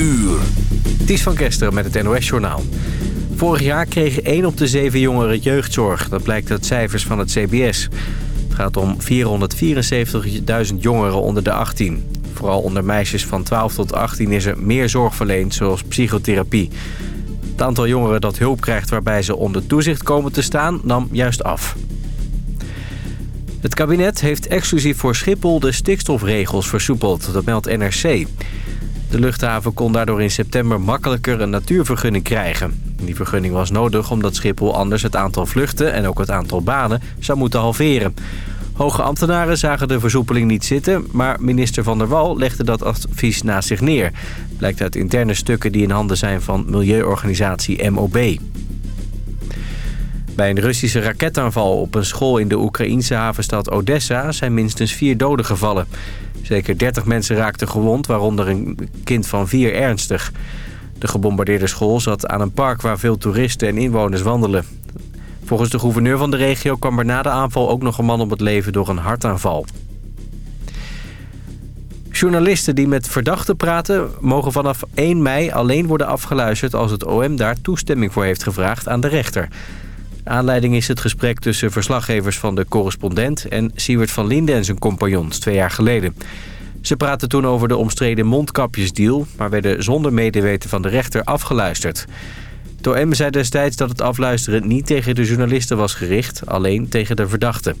uur. Ties van Kesteren met het NOS-journaal. Vorig jaar kregen 1 op de 7 jongeren jeugdzorg. Dat blijkt uit cijfers van het CBS. Het gaat om 474.000 jongeren onder de 18. Vooral onder meisjes van 12 tot 18 is er meer zorg verleend, zoals psychotherapie. Het aantal jongeren dat hulp krijgt waarbij ze onder toezicht komen te staan, nam juist af. Het kabinet heeft exclusief voor Schiphol de stikstofregels versoepeld. Dat meldt NRC. De luchthaven kon daardoor in september makkelijker een natuurvergunning krijgen. Die vergunning was nodig omdat Schiphol anders het aantal vluchten en ook het aantal banen zou moeten halveren. Hoge ambtenaren zagen de versoepeling niet zitten, maar minister Van der Wal legde dat advies naast zich neer. Blijkt uit interne stukken die in handen zijn van milieuorganisatie MOB. Bij een Russische raketaanval op een school in de Oekraïense havenstad Odessa zijn minstens vier doden gevallen. Zeker 30 mensen raakten gewond, waaronder een kind van vier ernstig. De gebombardeerde school zat aan een park waar veel toeristen en inwoners wandelen. Volgens de gouverneur van de regio kwam er na de aanval ook nog een man om het leven door een hartaanval. Journalisten die met verdachten praten... mogen vanaf 1 mei alleen worden afgeluisterd... als het OM daar toestemming voor heeft gevraagd aan de rechter. Aanleiding is het gesprek tussen verslaggevers van de correspondent... en Siewert van Linden en zijn compagnons twee jaar geleden. Ze praten toen over de omstreden mondkapjesdeal... maar werden zonder medeweten van de rechter afgeluisterd. De OM zei destijds dat het afluisteren niet tegen de journalisten was gericht... alleen tegen de verdachten.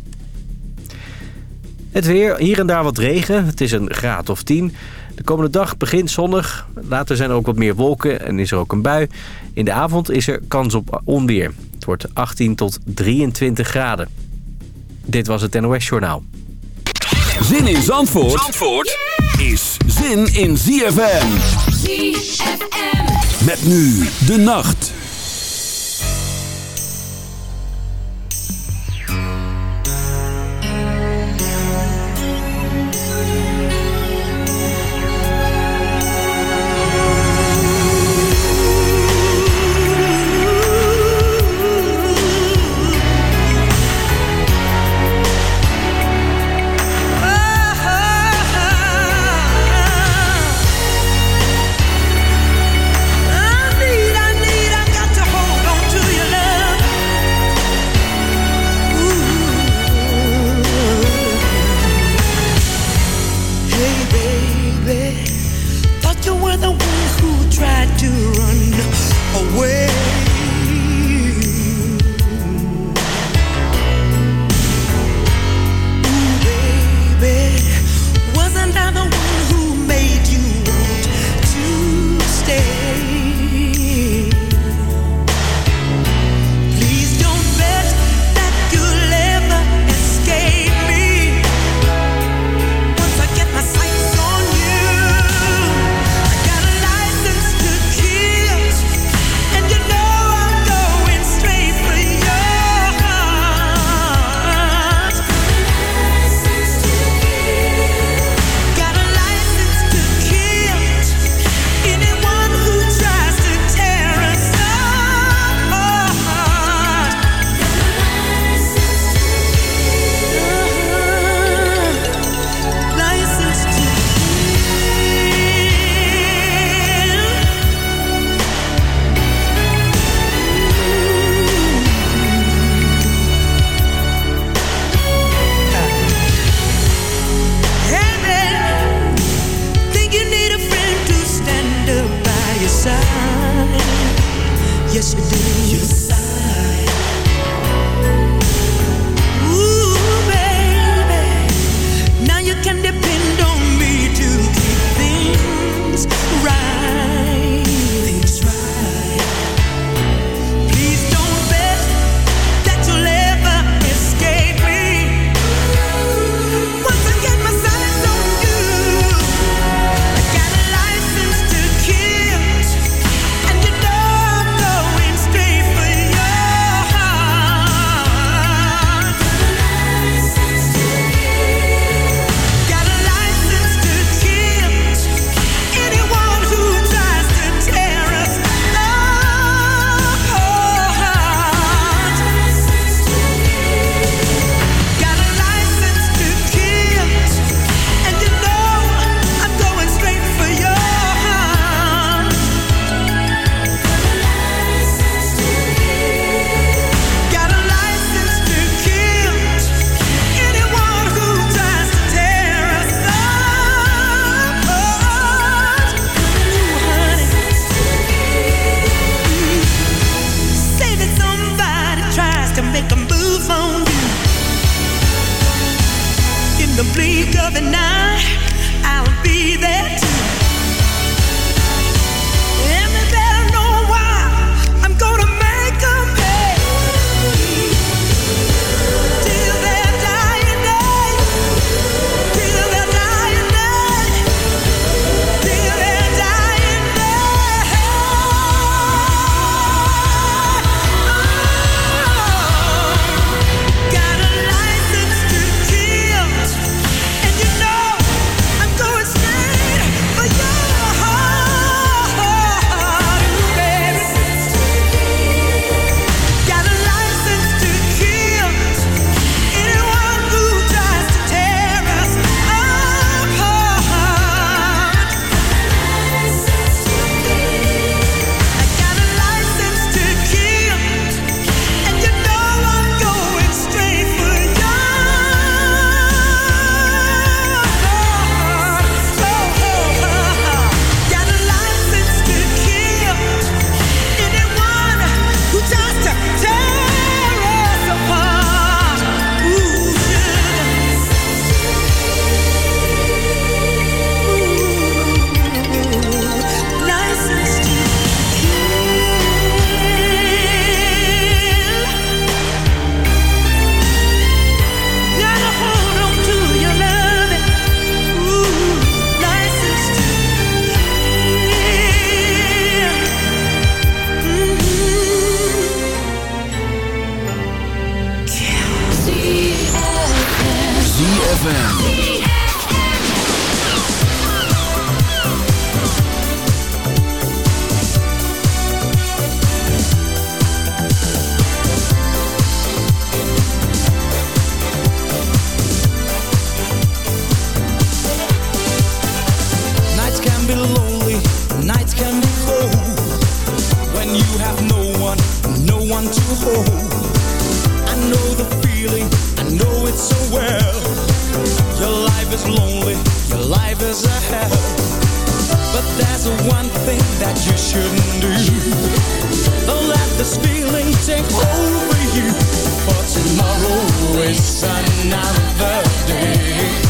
Het weer, hier en daar wat regen. Het is een graad of 10. De komende dag begint zonnig. Later zijn er ook wat meer wolken en is er ook een bui. In de avond is er kans op onweer. Het wordt 18 tot 23 graden. Dit was het NOS Journaal. Zin in Zandvoort, Zandvoort is zin in ZFM. ZFM. Met nu de nacht. to hold. I know the feeling, I know it so well. Your life is lonely, your life is a hell. But there's one thing that you shouldn't do. Let this feeling take over you. For tomorrow is another day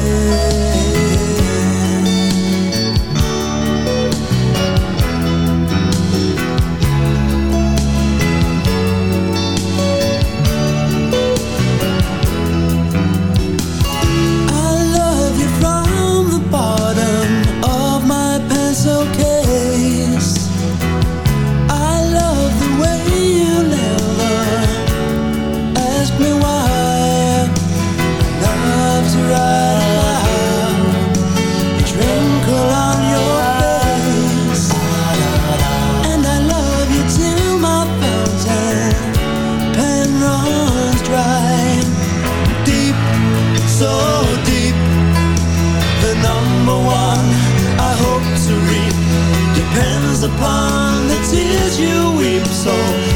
You weep. So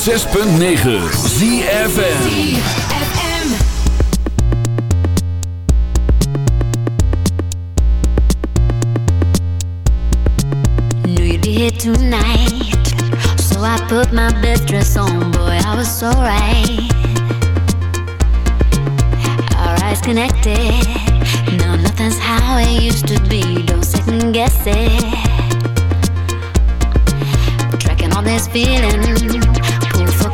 106.9 ZFN tonight. So I put my best dress on, boy, I was so right. Our eyes connected. No, nothing's how it used to be. Don't second guess it. Tracking all this feeling.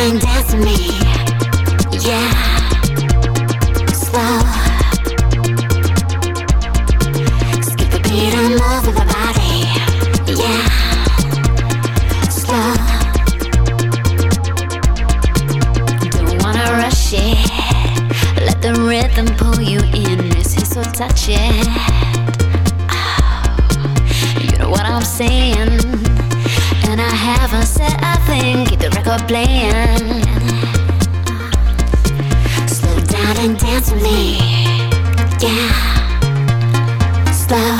And dance with me. Slow.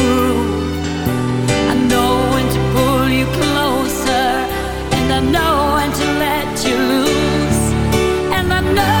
No.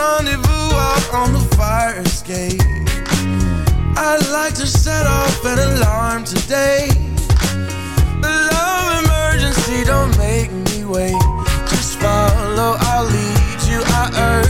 rendezvous out on the fire escape. I'd like to set off an alarm today. The love emergency don't make me wait. Just follow, I'll lead you. I urge.